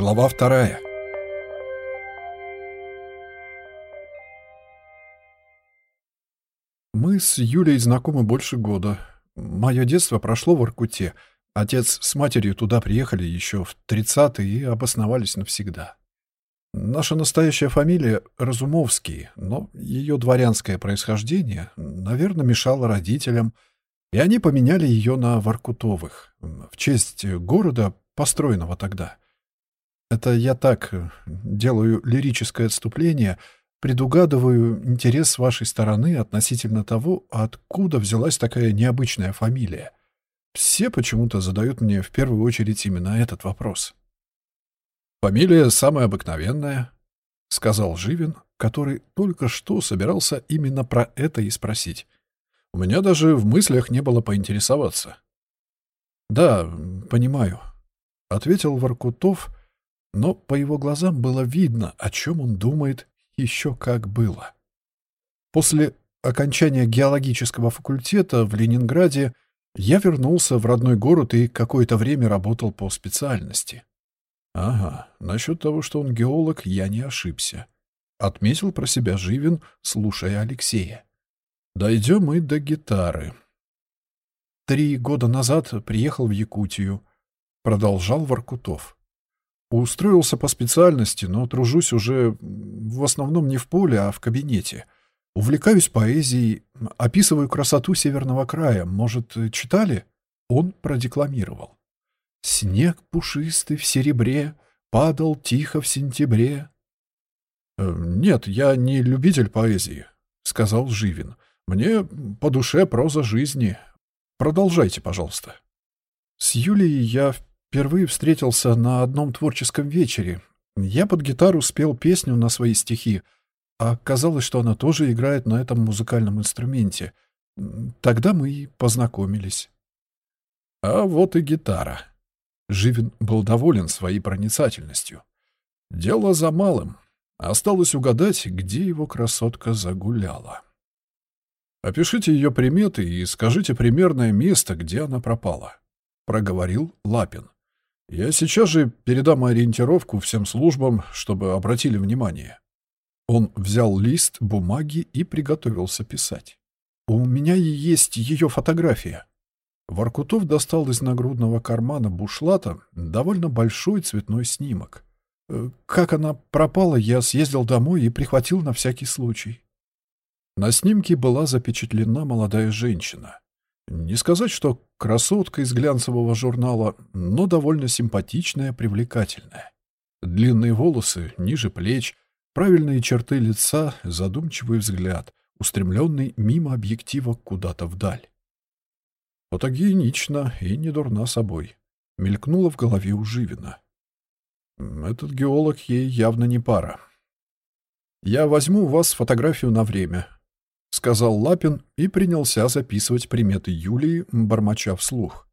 Глава вторая. Мы с Юлей знакомы больше года. Мое детство прошло в Иркуте. Отец с матерью туда приехали еще в 30-е и обосновались навсегда. Наша настоящая фамилия Разумовский, но ее дворянское происхождение, наверное, мешало родителям, и они поменяли ее на Воркутовых в честь города, построенного тогда. Это я так делаю лирическое отступление, предугадываю интерес вашей стороны относительно того, откуда взялась такая необычная фамилия. Все почему-то задают мне в первую очередь именно этот вопрос. «Фамилия самая обыкновенная», — сказал Живин, который только что собирался именно про это и спросить. «У меня даже в мыслях не было поинтересоваться». «Да, понимаю», — ответил Воркутов, но по его глазам было видно, о чем он думает еще как было. После окончания геологического факультета в Ленинграде я вернулся в родной город и какое-то время работал по специальности. Ага, насчет того, что он геолог, я не ошибся. Отметил про себя Живин, слушая Алексея. Дойдем и до гитары. Три года назад приехал в Якутию. Продолжал Воркутов. Устроился по специальности, но тружусь уже в основном не в поле, а в кабинете. Увлекаюсь поэзией, описываю красоту северного края. Может, читали? Он продекламировал. Снег пушистый в серебре падал тихо в сентябре. «Э, «Нет, я не любитель поэзии», — сказал Живин. «Мне по душе проза жизни. Продолжайте, пожалуйста». С Юлией я впервые встретился на одном творческом вечере. Я под гитару спел песню на свои стихи, а оказалось, что она тоже играет на этом музыкальном инструменте. Тогда мы и познакомились. А вот и гитара. Живин был доволен своей проницательностью. Дело за малым. Осталось угадать, где его красотка загуляла. «Опишите ее приметы и скажите примерное место, где она пропала», — проговорил Лапин. «Я сейчас же передам ориентировку всем службам, чтобы обратили внимание». Он взял лист бумаги и приготовился писать. «У меня есть ее фотография», Воркутов достал из нагрудного кармана бушлата довольно большой цветной снимок. Э, как она пропала, я съездил домой и прихватил на всякий случай. На снимке была запечатлена молодая женщина. Не сказать, что красотка из глянцевого журнала, но довольно симпатичная, привлекательная. Длинные волосы ниже плеч, правильные черты лица, задумчивый взгляд, устремленный мимо объектива куда-то вдаль. Фотогенична и не дурна собой. Мелькнула в голове у Живина. Этот геолог ей явно не пара. «Я возьму у вас фотографию на время», — сказал Лапин и принялся записывать приметы Юлии, бормоча вслух.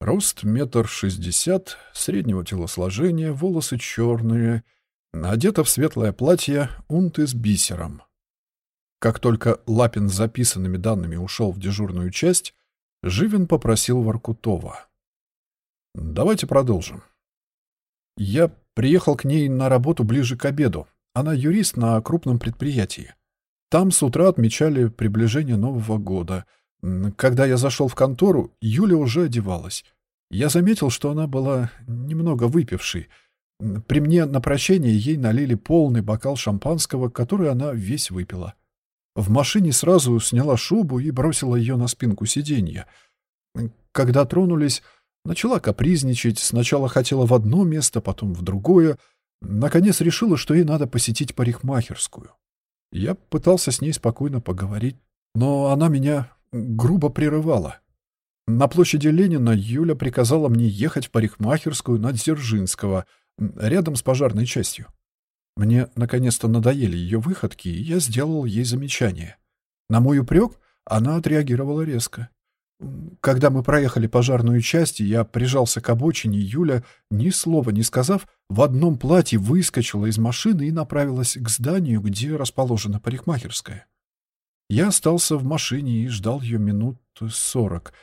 Рост метр шестьдесят, среднего телосложения, волосы черные, одета в светлое платье, унты с бисером. Как только Лапин с записанными данными ушел в дежурную часть, Живин попросил Воркутова. «Давайте продолжим. Я приехал к ней на работу ближе к обеду. Она юрист на крупном предприятии. Там с утра отмечали приближение Нового года. Когда я зашел в контору, Юля уже одевалась. Я заметил, что она была немного выпившей. При мне на прощение ей налили полный бокал шампанского, который она весь выпила. В машине сразу сняла шубу и бросила ее на спинку сиденья. Когда тронулись, начала капризничать, сначала хотела в одно место, потом в другое. Наконец решила, что ей надо посетить парикмахерскую. Я пытался с ней спокойно поговорить, но она меня грубо прерывала. На площади Ленина Юля приказала мне ехать в парикмахерскую на Дзержинского, рядом с пожарной частью. Мне наконец-то надоели ее выходки, и я сделал ей замечание. На мой упрек она отреагировала резко. Когда мы проехали пожарную часть, я прижался к обочине, Юля, ни слова не сказав, в одном платье выскочила из машины и направилась к зданию, где расположена парикмахерская. Я остался в машине и ждал ее минут сорок.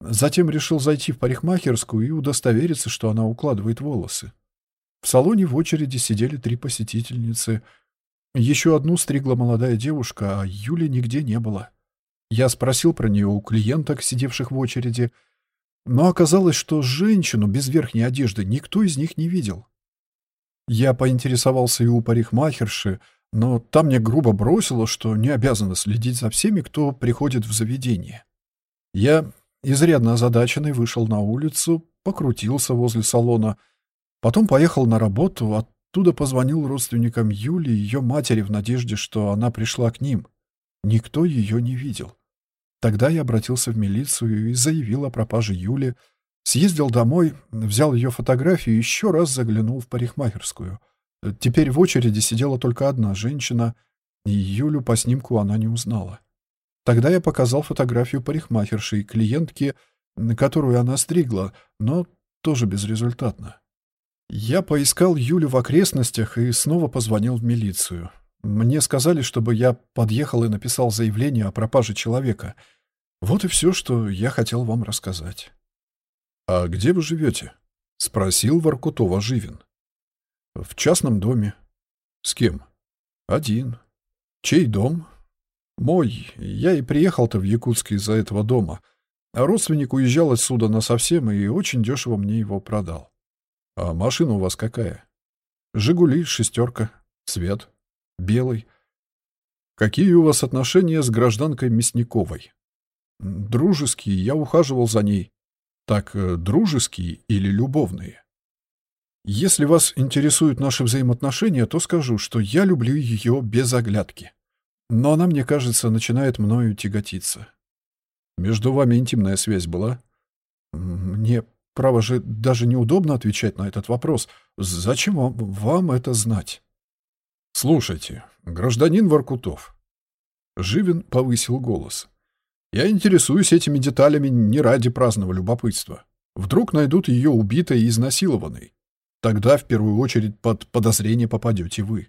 Затем решил зайти в парикмахерскую и удостовериться, что она укладывает волосы. В салоне в очереди сидели три посетительницы. Еще одну стригла молодая девушка, а Юли нигде не было. Я спросил про нее у клиенток, сидевших в очереди, но оказалось, что женщину без верхней одежды никто из них не видел. Я поинтересовался и у парикмахерши, но там мне грубо бросило, что не обязана следить за всеми, кто приходит в заведение. Я, изрядно озадаченный, вышел на улицу, покрутился возле салона, потом поехал на работу, оттуда позвонил родственникам Юли и ее матери в надежде, что она пришла к ним. Никто ее не видел. Тогда я обратился в милицию и заявил о пропаже Юли, съездил домой, взял ее фотографию и еще раз заглянул в парикмахерскую. Теперь в очереди сидела только одна женщина, и Юлю по снимку она не узнала. Тогда я показал фотографию парикмахерши и клиентки, которую она стригла, но тоже безрезультатно. Я поискал Юлю в окрестностях и снова позвонил в милицию. Мне сказали, чтобы я подъехал и написал заявление о пропаже человека. Вот и все, что я хотел вам рассказать. «А где вы живете?» — спросил Воркутова Живин. «В частном доме». «С кем?» «Один». «Чей дом?» «Мой. Я и приехал-то в Якутск из-за этого дома. А родственник уезжал отсюда насовсем и очень дешево мне его продал». «А машина у вас какая?» «Жигули, шестерка, цвет». Белый. Какие у вас отношения с гражданкой Мясниковой? Дружеские, я ухаживал за ней. Так, э, дружеские или любовные? Если вас интересуют наши взаимоотношения, то скажу, что я люблю ее без оглядки. Но она, мне кажется, начинает мною тяготиться. Между вами интимная связь была? Мне, право же, даже неудобно отвечать на этот вопрос. Зачем вам, вам это знать? «Слушайте, гражданин Воркутов». Живин повысил голос. «Я интересуюсь этими деталями не ради праздного любопытства. Вдруг найдут ее убитой и изнасилованной. Тогда в первую очередь под подозрение попадете вы.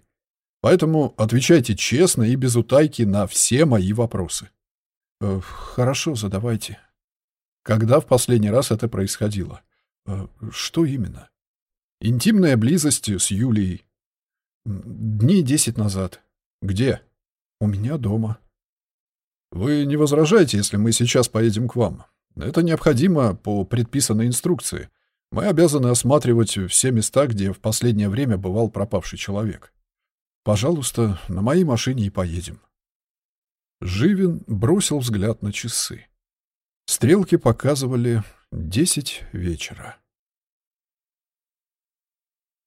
Поэтому отвечайте честно и без утайки на все мои вопросы». Э, «Хорошо, задавайте». «Когда в последний раз это происходило?» э, «Что именно?» «Интимная близость с Юлией». Дней десять назад. Где? У меня дома. Вы не возражаете, если мы сейчас поедем к вам? Это необходимо по предписанной инструкции. Мы обязаны осматривать все места, где в последнее время бывал пропавший человек. Пожалуйста, на моей машине и поедем. Живин бросил взгляд на часы. Стрелки показывали десять вечера.